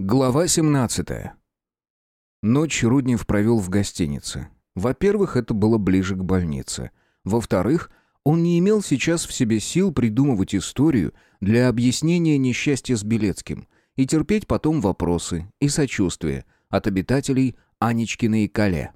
Глава 17. Ночь Руднев провел в гостинице. Во-первых, это было ближе к больнице. Во-вторых, он не имел сейчас в себе сил придумывать историю для объяснения несчастья с Белецким и терпеть потом вопросы и сочувствие от обитателей Анечкина и Кале.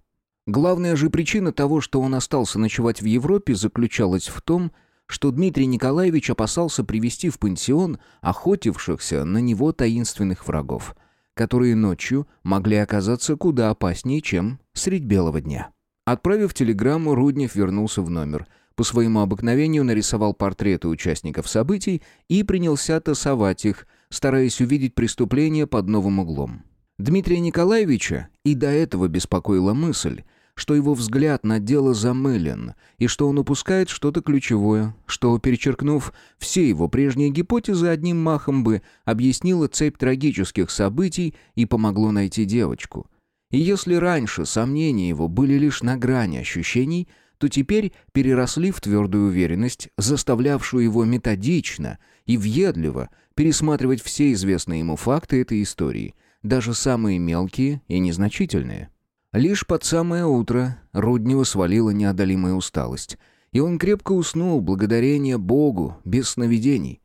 Главная же причина того, что он остался ночевать в Европе, заключалась в том, что Дмитрий Николаевич опасался привести в пансион охотившихся на него таинственных врагов, которые ночью могли оказаться куда опаснее, чем средь белого дня. Отправив телеграмму, Руднев вернулся в номер. По своему обыкновению нарисовал портреты участников событий и принялся тасовать их, стараясь увидеть преступление под новым углом. Дмитрия Николаевича и до этого беспокоила мысль, что его взгляд на дело замылен, и что он упускает что-то ключевое, что, перечеркнув все его прежние гипотезы, одним махом бы объяснило цепь трагических событий и помогло найти девочку. И если раньше сомнения его были лишь на грани ощущений, то теперь переросли в твердую уверенность, заставлявшую его методично и въедливо пересматривать все известные ему факты этой истории, даже самые мелкие и незначительные. Лишь под самое утро Руднева свалила неодолимая усталость, и он крепко уснул благодарение Богу, без сновидений.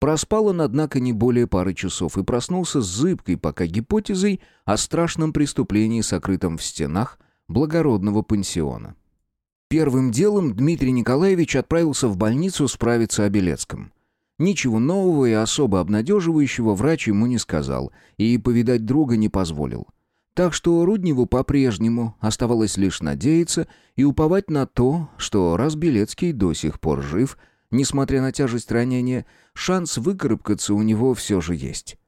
Проспал он, однако, не более пары часов и проснулся с зыбкой пока гипотезой о страшном преступлении, сокрытом в стенах благородного пансиона. Первым делом Дмитрий Николаевич отправился в больницу справиться о Белецком. Ничего нового и особо обнадеживающего врач ему не сказал и повидать друга не позволил. Так что Рудневу по-прежнему оставалось лишь надеяться и уповать на то, что раз Белецкий до сих пор жив, несмотря на тяжесть ранения, шанс выкарабкаться у него все же есть.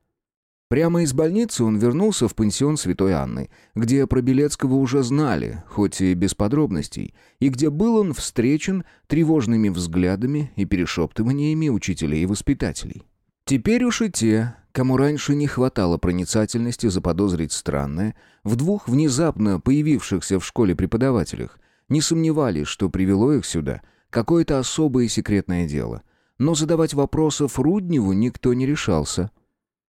Прямо из больницы он вернулся в пансион Святой Анны, где про Белецкого уже знали, хоть и без подробностей, и где был он встречен тревожными взглядами и перешептываниями учителей и воспитателей. Теперь уж и те, кому раньше не хватало проницательности заподозрить странное, в двух внезапно появившихся в школе преподавателях, не сомневались, что привело их сюда какое-то особое секретное дело. Но задавать вопросов Рудневу никто не решался.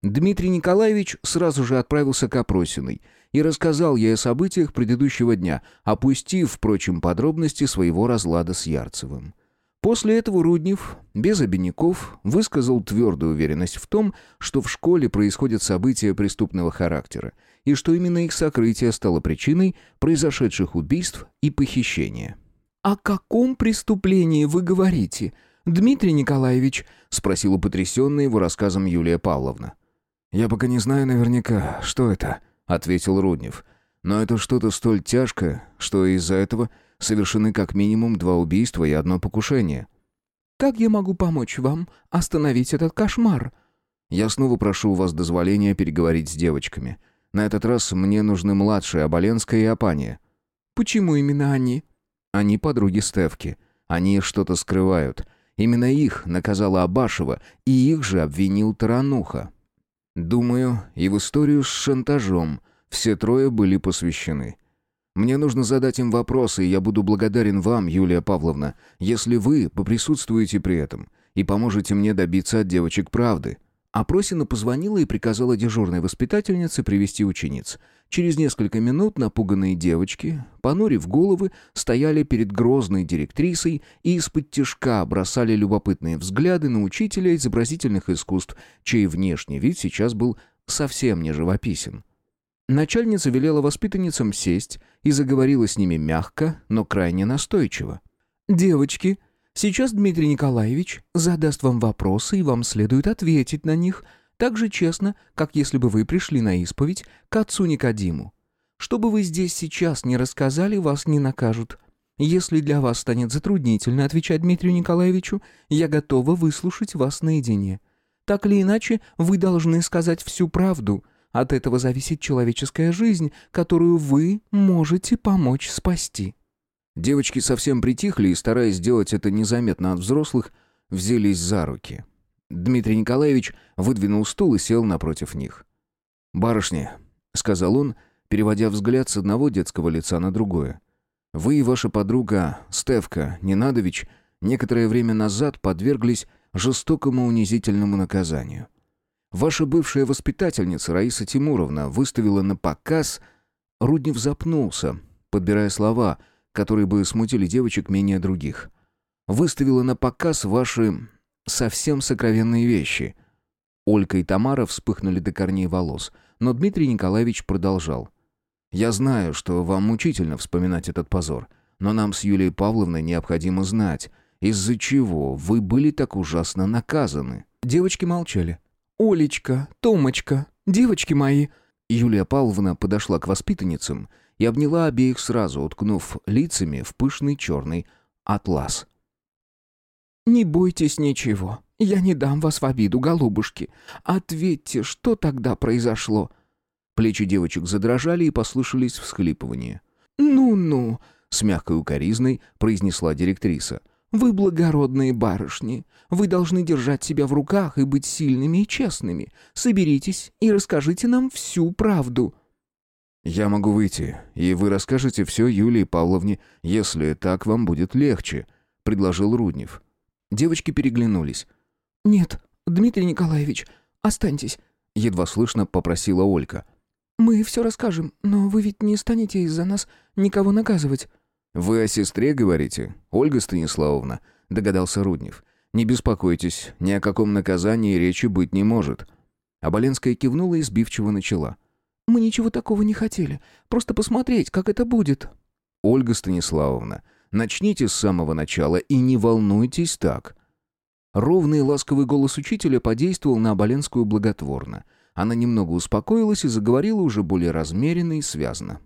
Дмитрий Николаевич сразу же отправился к Опросиной и рассказал ей о событиях предыдущего дня, опустив, впрочем, подробности своего разлада с Ярцевым. После этого Руднев, без обиняков, высказал твердую уверенность в том, что в школе происходят события преступного характера, и что именно их сокрытие стало причиной произошедших убийств и похищения. «О каком преступлении вы говорите, Дмитрий Николаевич?» — спросила потрясенная его рассказом Юлия Павловна. «Я пока не знаю наверняка, что это», — ответил Руднев. «Но это что-то столь тяжкое, что из-за этого совершены как минимум два убийства и одно покушение. «Как я могу помочь вам остановить этот кошмар?» «Я снова прошу у вас дозволения переговорить с девочками. На этот раз мне нужны младшие Оболенская и Апания». «Почему именно они?» «Они подруги Стевки. Они что-то скрывают. Именно их наказала Абашева, и их же обвинил Тарануха. Думаю, и в историю с шантажом все трое были посвящены. Мне нужно задать им вопросы, и я буду благодарен вам, Юлия Павловна, если вы поприсутствуете при этом и поможете мне добиться от девочек правды». Опросина позвонила и приказала дежурной воспитательнице привести учениц. Через несколько минут напуганные девочки, понурив головы, стояли перед грозной директрисой и из-под тишка бросали любопытные взгляды на учителя изобразительных искусств, чей внешний вид сейчас был совсем не живописен. Начальница велела воспитанницам сесть и заговорила с ними мягко, но крайне настойчиво. «Девочки, сейчас Дмитрий Николаевич задаст вам вопросы, и вам следует ответить на них так же честно, как если бы вы пришли на исповедь к отцу Никодиму. Что бы вы здесь сейчас не рассказали, вас не накажут. Если для вас станет затруднительно отвечать Дмитрию Николаевичу, я готова выслушать вас наедине. Так или иначе, вы должны сказать всю правду, от этого зависит человеческая жизнь, которую вы можете помочь спасти». Девочки совсем притихли и, стараясь сделать это незаметно от взрослых, взялись за руки. Дмитрий Николаевич выдвинул стул и сел напротив них. «Барышни», — сказал он, переводя взгляд с одного детского лица на другое, «вы и ваша подруга Стевка Ненадович некоторое время назад подверглись жестокому унизительному наказанию. Ваша бывшая воспитательница Раиса Тимуровна выставила на показ... Руднев запнулся, подбирая слова, которые бы смутили девочек менее других. Выставила на показ ваши совсем сокровенные вещи. Олька и Тамара вспыхнули до корней волос, но Дмитрий Николаевич продолжал. «Я знаю, что вам мучительно вспоминать этот позор, но нам с Юлией Павловной необходимо знать, из-за чего вы были так ужасно наказаны». Девочки молчали. «Олечка, Томочка, девочки мои!» Юлия Павловна подошла к воспитанницам и обняла обеих сразу, уткнув лицами в пышный черный атлас. «Не бойтесь ничего. Я не дам вас в обиду, голубушки. Ответьте, что тогда произошло?» Плечи девочек задрожали и послышались всхлипывания. «Ну-ну», — с мягкой укоризной произнесла директриса. Вы благородные барышни. Вы должны держать себя в руках и быть сильными и честными. Соберитесь и расскажите нам всю правду». «Я могу выйти, и вы расскажете все Юлии Павловне, если так вам будет легче», — предложил Руднев. Девочки переглянулись. «Нет, Дмитрий Николаевич, останьтесь», — едва слышно попросила Олька. «Мы все расскажем, но вы ведь не станете из-за нас никого наказывать». «Вы о сестре говорите, Ольга Станиславовна?» — догадался Руднев. «Не беспокойтесь, ни о каком наказании речи быть не может». Оболенская кивнула и сбивчиво начала. «Мы ничего такого не хотели. Просто посмотреть, как это будет». «Ольга Станиславовна, начните с самого начала и не волнуйтесь так». Ровный ласковый голос учителя подействовал на Оболенскую благотворно. Она немного успокоилась и заговорила уже более размеренно и связно.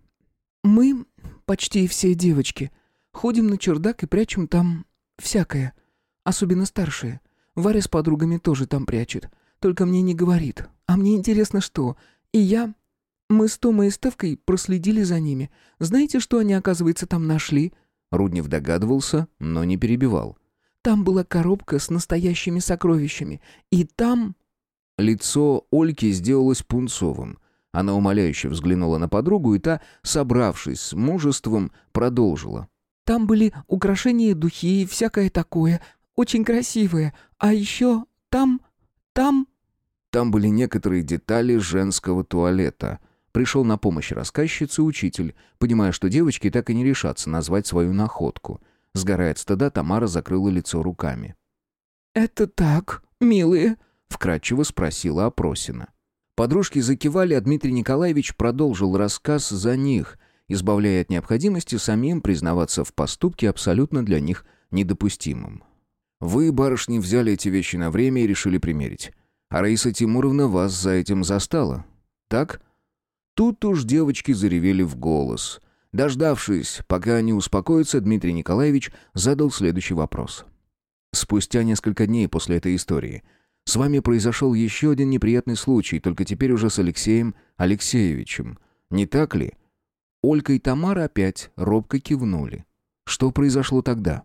«Мы почти все девочки. Ходим на чердак и прячем там всякое. Особенно старшие. Варя с подругами тоже там прячет. Только мне не говорит. А мне интересно, что. И я... Мы с Томой и Стевкой проследили за ними. Знаете, что они, оказывается, там нашли?» Руднев догадывался, но не перебивал. «Там была коробка с настоящими сокровищами. И там...» Лицо Ольки сделалось пунцовым. Она умоляюще взглянула на подругу, и та, собравшись с мужеством, продолжила. «Там были украшения, духи и всякое такое. Очень красивые. А еще там... там...» Там были некоторые детали женского туалета. Пришел на помощь рассказчице учитель, понимая, что девочки так и не решатся назвать свою находку. Сгорая от стыда, Тамара закрыла лицо руками. «Это так, милые?» — вкратчиво спросила Опросина. Подружки закивали, а Дмитрий Николаевич продолжил рассказ за них, избавляя от необходимости самим признаваться в поступке абсолютно для них недопустимым. «Вы, барышни, взяли эти вещи на время и решили примерить. А Раиса Тимуровна вас за этим застала. Так?» Тут уж девочки заревели в голос. Дождавшись, пока они успокоятся, Дмитрий Николаевич задал следующий вопрос. Спустя несколько дней после этой истории – с вами произошел еще один неприятный случай, только теперь уже с Алексеем Алексеевичем. Не так ли? Олька и Тамара опять робко кивнули. Что произошло тогда?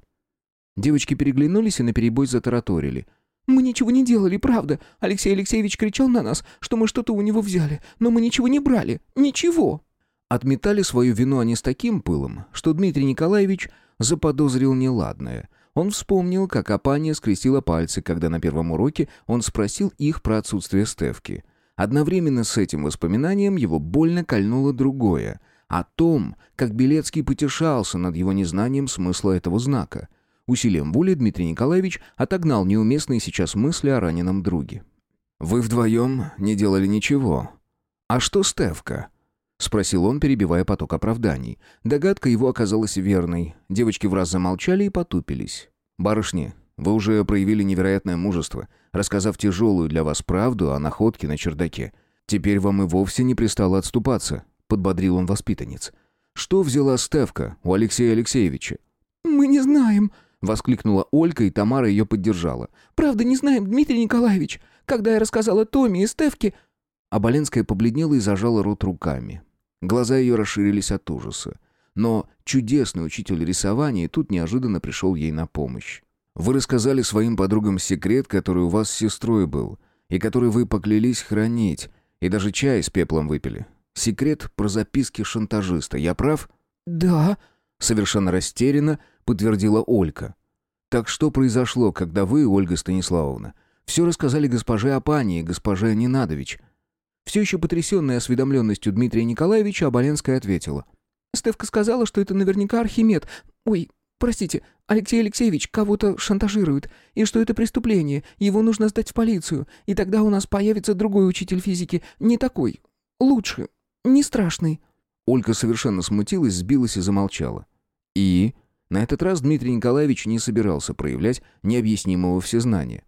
Девочки переглянулись и наперебой затараторили. «Мы ничего не делали, правда. Алексей Алексеевич кричал на нас, что мы что-то у него взяли, но мы ничего не брали. Ничего!» Отметали свою вину они с таким пылом, что Дмитрий Николаевич заподозрил неладное — он вспомнил, как Апания скрестила пальцы, когда на первом уроке он спросил их про отсутствие Стевки. Одновременно с этим воспоминанием его больно кольнуло другое — о том, как Белецкий потешался над его незнанием смысла этого знака. Усилием воли Дмитрий Николаевич отогнал неуместные сейчас мысли о раненом друге. «Вы вдвоем не делали ничего. А что Стевка?» — спросил он, перебивая поток оправданий. Догадка его оказалась верной. Девочки в раз замолчали и потупились. «Барышни, вы уже проявили невероятное мужество, рассказав тяжелую для вас правду о находке на чердаке. Теперь вам и вовсе не пристало отступаться», — подбодрил он воспитанниц. «Что взяла Стевка у Алексея Алексеевича?» «Мы не знаем», — воскликнула Олька, и Тамара ее поддержала. «Правда, не знаем, Дмитрий Николаевич. Когда я рассказала Томе и Стевке...» Аболенская побледнела и зажала рот руками. Глаза ее расширились от ужаса. Но чудесный учитель рисования тут неожиданно пришел ей на помощь. «Вы рассказали своим подругам секрет, который у вас с сестрой был, и который вы поклялись хранить, и даже чай с пеплом выпили. Секрет про записки шантажиста, я прав?» «Да», — совершенно растерянно подтвердила Олька. «Так что произошло, когда вы, Ольга Станиславовна, Все рассказали госпоже Апани и госпоже Ненадович. Все еще потрясенная осведомленностью Дмитрия Николаевича, Оболенская ответила. «Стевка сказала, что это наверняка Архимед. Ой, простите, Алексей Алексеевич кого-то шантажирует, и что это преступление, его нужно сдать в полицию, и тогда у нас появится другой учитель физики, не такой, лучше, не страшный». Ольга совершенно смутилась, сбилась и замолчала. И на этот раз Дмитрий Николаевич не собирался проявлять необъяснимого всезнания.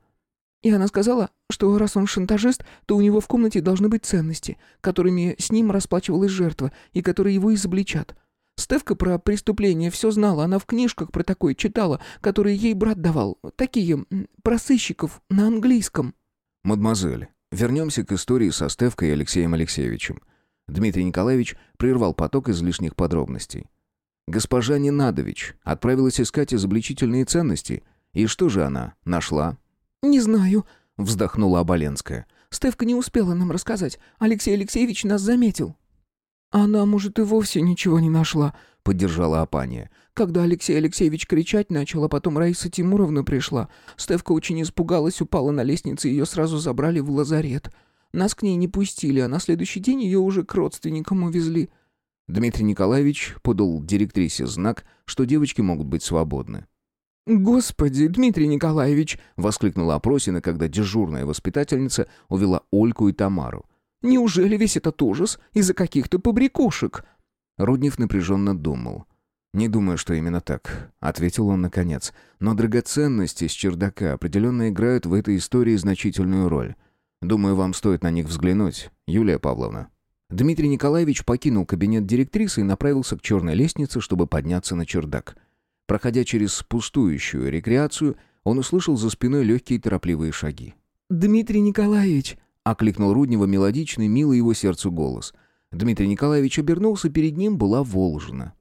И она сказала, что раз он шантажист, то у него в комнате должны быть ценности, которыми с ним расплачивалась жертва, и которые его изобличат. Стевка про преступление все знала, она в книжках про такое читала, которые ей брат давал. Такие, про сыщиков, на английском. «Мадемуазель, вернемся к истории со Стевкой и Алексеем Алексеевичем». Дмитрий Николаевич прервал поток излишних подробностей. Госпожа Ненадович отправилась искать изобличительные ценности. И что же она нашла? «Не знаю», — вздохнула Оболенская. «Стевка не успела нам рассказать. Алексей Алексеевич нас заметил». «Она, может, и вовсе ничего не нашла», — поддержала Апания. «Когда Алексей Алексеевич кричать начал, а потом Раиса Тимуровна пришла, Стевка очень испугалась, упала на лестнице, ее сразу забрали в лазарет. Нас к ней не пустили, а на следующий день ее уже к родственникам увезли». Дмитрий Николаевич подал директрисе знак, что девочки могут быть свободны. «Господи, Дмитрий Николаевич!» — воскликнула Опросина, когда дежурная воспитательница увела Ольку и Тамару. «Неужели весь этот ужас из-за каких-то побрякушек?» Руднев напряженно думал. «Не думаю, что именно так», — ответил он наконец. «Но драгоценности с чердака определенно играют в этой истории значительную роль. Думаю, вам стоит на них взглянуть, Юлия Павловна». Дмитрий Николаевич покинул кабинет директрисы и направился к черной лестнице, чтобы подняться на чердак. Проходя через пустующую рекреацию, он услышал за спиной легкие торопливые шаги. «Дмитрий Николаевич!» — окликнул Руднева мелодичный, милый его сердцу голос. Дмитрий Николаевич обернулся, перед ним была Волжина.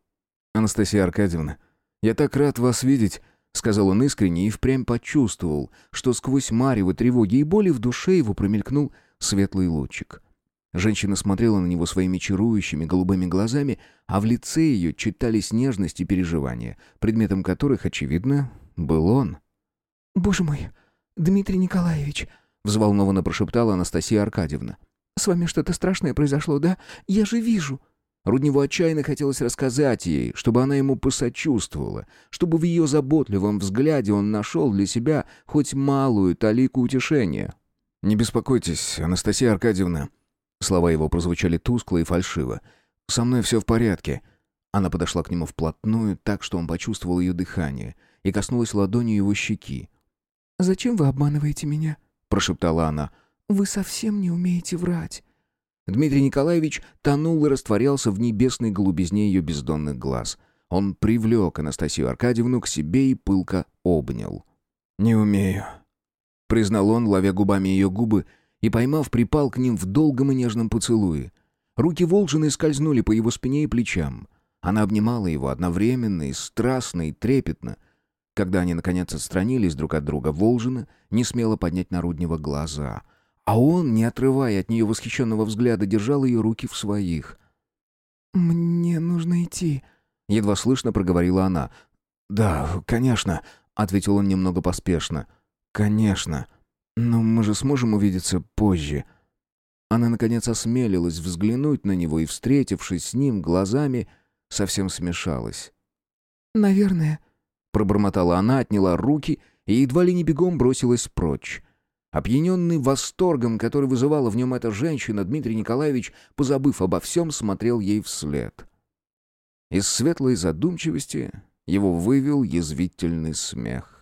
«Анастасия Аркадьевна, я так рад вас видеть!» — сказал он искренне и впрямь почувствовал, что сквозь марево тревоги и боли в душе его промелькнул светлый лучик. Женщина смотрела на него своими чарующими голубыми глазами, а в лице ее читались нежность и переживания, предметом которых, очевидно, был он. «Боже мой, Дмитрий Николаевич!» — взволнованно прошептала Анастасия Аркадьевна. «С вами что-то страшное произошло, да? Я же вижу!» Рудневу отчаянно хотелось рассказать ей, чтобы она ему посочувствовала, чтобы в ее заботливом взгляде он нашел для себя хоть малую талику утешения. «Не беспокойтесь, Анастасия Аркадьевна», Слова его прозвучали тускло и фальшиво. «Со мной все в порядке». Она подошла к нему вплотную, так что он почувствовал ее дыхание, и коснулась ладонью его щеки. «Зачем вы обманываете меня?» – прошептала она. «Вы совсем не умеете врать». Дмитрий Николаевич тонул и растворялся в небесной голубизне ее бездонных глаз. Он привлек Анастасию Аркадьевну к себе и пылко обнял. «Не умею», — признал он, ловя губами ее губы и, поймав, припал к ним в долгом и нежном поцелуе. Руки Волжины скользнули по его спине и плечам. Она обнимала его одновременно и страстно, и трепетно. Когда они, наконец, отстранились друг от друга, Волжина не смела поднять на Руднева глаза. А он, не отрывая от нее восхищенного взгляда, держал ее руки в своих. «Мне нужно идти», — едва слышно проговорила она. «Да, конечно», — ответил он немного поспешно. «Конечно». «Но мы же сможем увидеться позже». Она, наконец, осмелилась взглянуть на него и, встретившись с ним глазами, совсем смешалась. «Наверное», — пробормотала она, отняла руки и едва ли не бегом бросилась прочь. Опьяненный восторгом, который вызывала в нем эта женщина, Дмитрий Николаевич, позабыв обо всем, смотрел ей вслед. Из светлой задумчивости его вывел язвительный смех.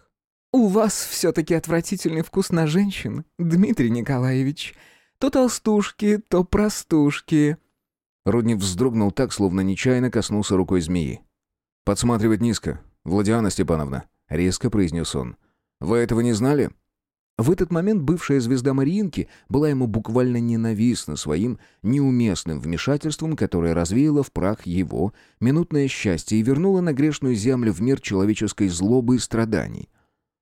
«У вас все-таки отвратительный вкус на женщин, Дмитрий Николаевич. То толстушки, то простушки». Руднев вздрогнул так, словно нечаянно коснулся рукой змеи. «Подсматривать низко, Владиана Степановна», — резко произнес он. «Вы этого не знали?» В этот момент бывшая звезда Мариинки была ему буквально ненавистна своим неуместным вмешательством, которое развеяло в прах его минутное счастье и вернуло на грешную землю в мир человеческой злобы и страданий.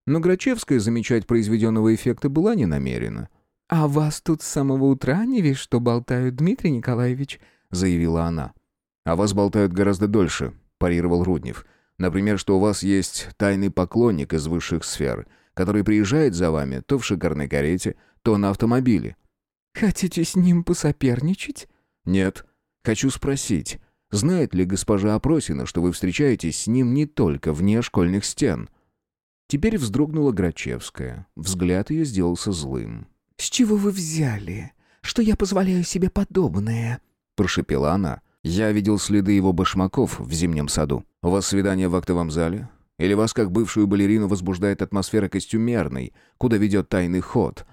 Но Грачевская замечать произведенного эффекта была не намерена. «А вас тут с самого утра не весь что болтают, Дмитрий Николаевич», — заявила она. «А вас болтают гораздо дольше», — парировал Руднев. «Например, что у вас есть тайный поклонник из высших сфер, который приезжает за вами то в шикарной карете, то на автомобиле». «Хотите с ним посоперничать?» «Нет. Хочу спросить, знает ли госпожа Опросина, что вы встречаетесь с ним не только вне школьных стен?» Теперь вздрогнула Грачевская. Взгляд ее сделался злым. «С чего вы взяли, что я позволяю себе подобное?» Прошепела она. «Я видел следы его башмаков в зимнем саду. У вас свидание в актовом зале? Или вас, как бывшую балерину, возбуждает атмосфера костюмерной, куда ведет тайный ход?»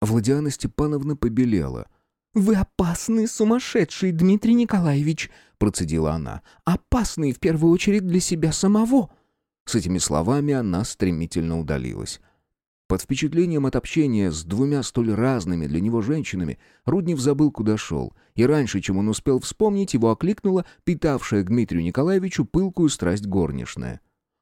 Владиана Степановна побелела. «Вы опасный сумасшедший, Дмитрий Николаевич!» процедила она. «Опасный в первую очередь для себя самого!» С этими словами она стремительно удалилась. Под впечатлением от общения с двумя столь разными для него женщинами, Руднев забыл, куда шел, и раньше, чем он успел вспомнить, его окликнула питавшая Дмитрию Николаевичу пылкую страсть горничная.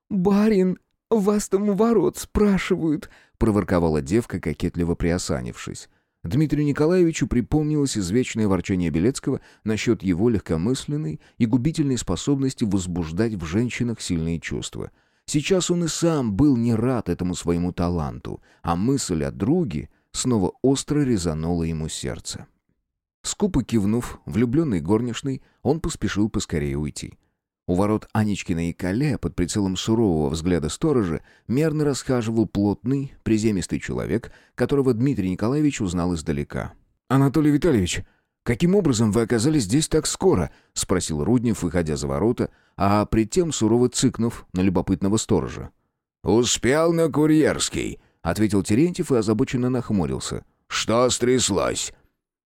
«Барин, вас там у ворот спрашивают», — проворковала девка, кокетливо приосанившись. Дмитрию Николаевичу припомнилось извечное ворчание Белецкого насчет его легкомысленной и губительной способности возбуждать в женщинах сильные чувства — Сейчас он и сам был не рад этому своему таланту, а мысль о друге снова остро резанула ему сердце. Скупо кивнув, влюбленный горничный, он поспешил поскорее уйти. У ворот Анечкина и Кале под прицелом сурового взгляда сторожа мерно расхаживал плотный, приземистый человек, которого Дмитрий Николаевич узнал издалека. «Анатолий Витальевич, каким образом вы оказались здесь так скоро?» — спросил Руднев, выходя за ворота, а притем сурово цыкнув на любопытного сторожа. «Успел на курьерский», — ответил Терентьев и озабоченно нахмурился. «Что стряслось?»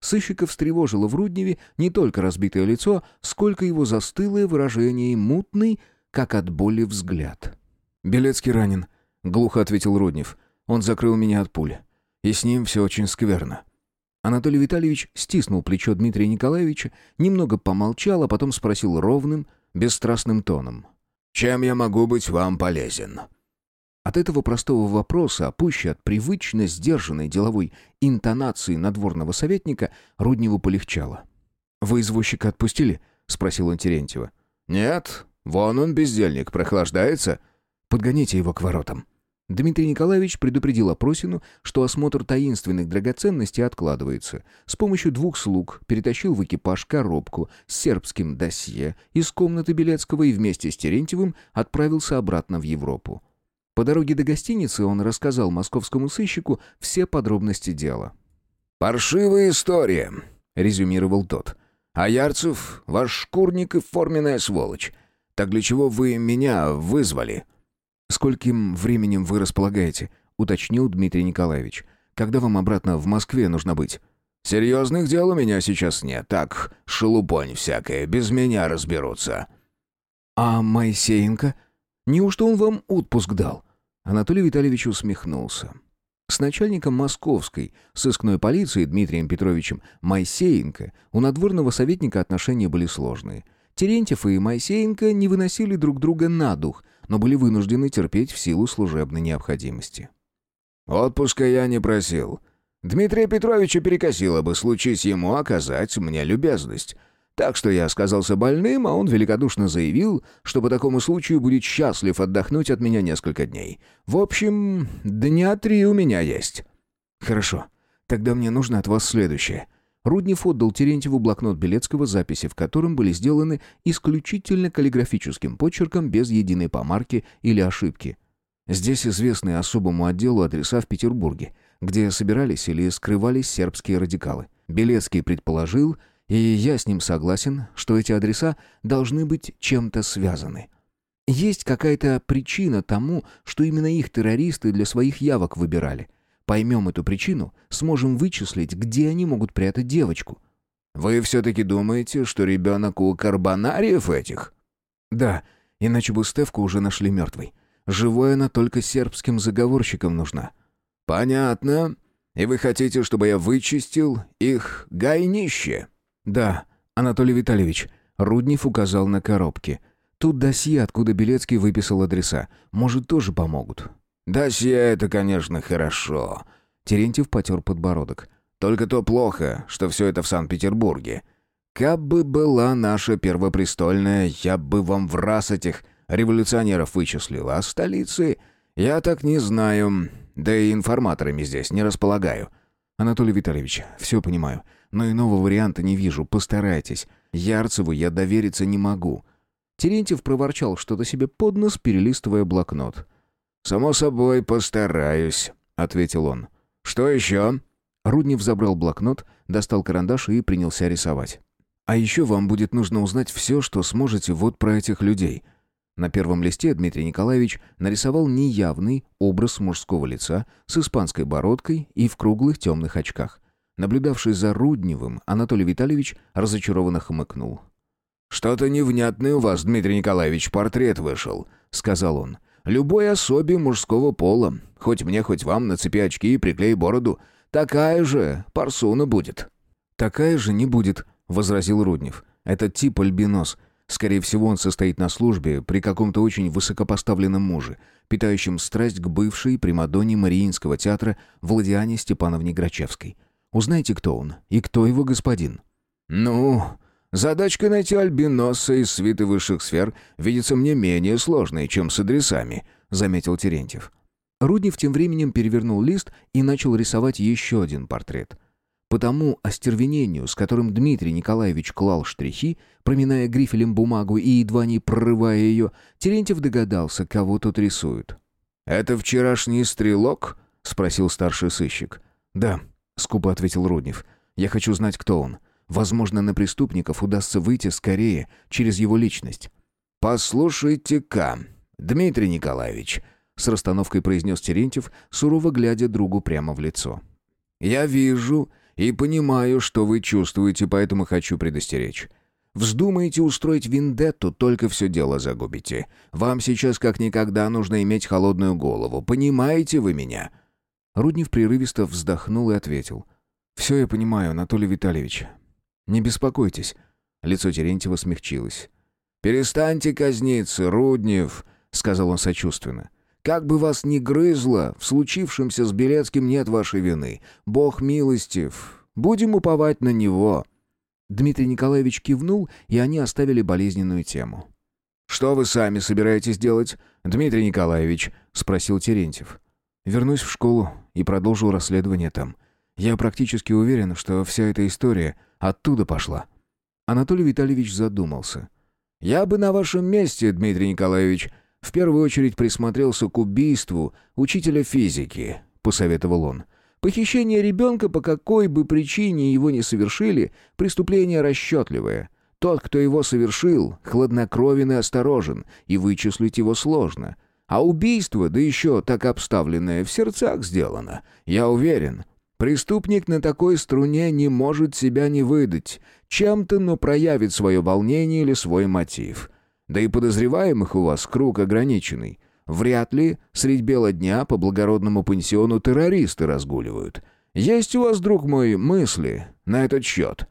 Сыщика встревожило в Рудневе не только разбитое лицо, сколько его застылое выражение и мутный, как от боли взгляд. «Белецкий ранен», — глухо ответил Руднев. «Он закрыл меня от пули. И с ним все очень скверно». Анатолий Витальевич стиснул плечо Дмитрия Николаевича, немного помолчал, а потом спросил ровным, бесстрастным тоном. «Чем я могу быть вам полезен?» От этого простого вопроса, а пуще от привычно сдержанной деловой интонации надворного советника, Рудневу полегчало. «Вы извозчика отпустили?» — спросил он Терентьева. «Нет, вон он, бездельник, прохлаждается. Подгоните его к воротам». Дмитрий Николаевич предупредил Опросину, что осмотр таинственных драгоценностей откладывается. С помощью двух слуг перетащил в экипаж коробку с сербским досье из комнаты Белецкого и вместе с Терентьевым отправился обратно в Европу. По дороге до гостиницы он рассказал московскому сыщику все подробности дела. «Паршивая история», — резюмировал тот. «А Ярцев — ваш шкурник и форменная сволочь. Так для чего вы меня вызвали?» «Скольким временем вы располагаете?» — уточнил Дмитрий Николаевич. «Когда вам обратно в Москве нужно быть?» «Серьезных дел у меня сейчас нет. Так, шелупонь всякая, без меня разберутся». «А Моисеенко? Неужто он вам отпуск дал?» Анатолий Витальевич усмехнулся. С начальником московской сыскной полиции Дмитрием Петровичем Моисеенко у надворного советника отношения были сложные. Терентьев и Моисеенко не выносили друг друга на дух, но были вынуждены терпеть в силу служебной необходимости. «Отпуска я не просил. Дмитрия Петровича перекосило бы, случись ему оказать мне любезность. Так что я сказался больным, а он великодушно заявил, что по такому случаю будет счастлив отдохнуть от меня несколько дней. В общем, дня три у меня есть». «Хорошо. Тогда мне нужно от вас следующее». Руднев отдал Терентьеву блокнот Белецкого, записи в котором были сделаны исключительно каллиграфическим почерком без единой помарки или ошибки. Здесь известны особому отделу адреса в Петербурге, где собирались или скрывались сербские радикалы. Белецкий предположил, и я с ним согласен, что эти адреса должны быть чем-то связаны. Есть какая-то причина тому, что именно их террористы для своих явок выбирали – Поймем эту причину, сможем вычислить, где они могут прятать девочку. «Вы все-таки думаете, что ребенок у карбонариев этих?» «Да, иначе бы Стевку уже нашли мертвой. Живой она только сербским заговорщикам нужна». «Понятно. И вы хотите, чтобы я вычистил их гайнище?» «Да, Анатолий Витальевич». Руднев указал на коробки. «Тут досье, откуда Белецкий выписал адреса. Может, тоже помогут. «Досье — это, конечно, хорошо». Терентьев потер подбородок. «Только то плохо, что все это в Санкт-Петербурге. Как бы была наша первопрестольная, я бы вам в раз этих революционеров вычислил, а столицы «Я так не знаю. Да и информаторами здесь не располагаю». «Анатолий Витальевич, все понимаю. Но иного варианта не вижу. Постарайтесь. Ярцеву я довериться не могу». Терентьев проворчал что-то себе под нос, перелистывая блокнот. «Само собой, постараюсь», — ответил он. «Что еще?» Руднев забрал блокнот, достал карандаш и принялся рисовать. «А еще вам будет нужно узнать все, что сможете вот про этих людей». На первом листе Дмитрий Николаевич нарисовал неявный образ мужского лица с испанской бородкой и в круглых темных очках. Наблюдавший за Рудневым, Анатолий Витальевич разочарованно хмыкнул. «Что-то невнятный у вас, Дмитрий Николаевич, портрет вышел», — сказал он. «Любой особе мужского пола, хоть мне, хоть вам, нацепи очки и приклей бороду, такая же парсуна будет». «Такая же не будет», — возразил Руднев. «Это тип альбинос. Скорее всего, он состоит на службе при каком-то очень высокопоставленном муже, питающем страсть к бывшей примадонне Мариинского театра Владиане Степановне Грачевской. Узнайте, кто он и кто его господин». «Ну, задачка найти альбиноса из свиты высших сфер видится мне менее сложной, чем с адресами», — заметил Терентьев. Руднев тем временем перевернул лист и начал рисовать еще один портрет. По тому остервенению, с которым Дмитрий Николаевич клал штрихи, проминая грифелем бумагу и едва не прорывая ее, Терентьев догадался, кого тут рисуют. «Это вчерашний стрелок?» — спросил старший сыщик. «Да», — скупо ответил Руднев. «Я хочу знать, кто он. Возможно, на преступников удастся выйти скорее, через его личность». «Послушайте-ка, Дмитрий Николаевич», с расстановкой произнес Терентьев, сурово глядя другу прямо в лицо. «Я вижу и понимаю, что вы чувствуете, поэтому хочу предостеречь. Вздумаете устроить вендетту, только все дело загубите. Вам сейчас как никогда нужно иметь холодную голову. Понимаете вы меня?» Руднев прерывисто вздохнул и ответил. «Все я понимаю, Анатолий Витальевич. Не беспокойтесь». Лицо Терентьева смягчилось. «Перестаньте казниться, Руднев», — сказал он сочувственно. Как бы вас ни грызло, в случившемся с Белецким нет вашей вины. Бог милостив. Будем уповать на него». Дмитрий Николаевич кивнул, и они оставили болезненную тему. «Что вы сами собираетесь делать, Дмитрий Николаевич?» — спросил Терентьев. «Вернусь в школу и продолжу расследование там. Я практически уверен, что вся эта история оттуда пошла». Анатолий Витальевич задумался. «Я бы на вашем месте, Дмитрий Николаевич, в первую очередь присмотрелся к убийству учителя физики, посоветовал он. Похищение ребенка, по какой бы причине его не совершили, преступление расчетливое. Тот, кто его совершил, хладнокровен и осторожен, и вычислить его сложно. А убийство, да еще так обставленное, в сердцах сделано. Я уверен, преступник на такой струне не может себя не выдать. Чем-то, но проявит свое волнение или свой мотив. Да и подозреваемых у вас круг ограниченный. Вряд ли средь бела дня по благородному пансиону террористы разгуливают. Есть у вас, друг мой, мысли на этот счет?»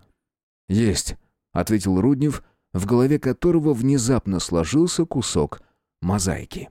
«Есть», — ответил Руднев, в голове которого внезапно сложился кусок мозаики.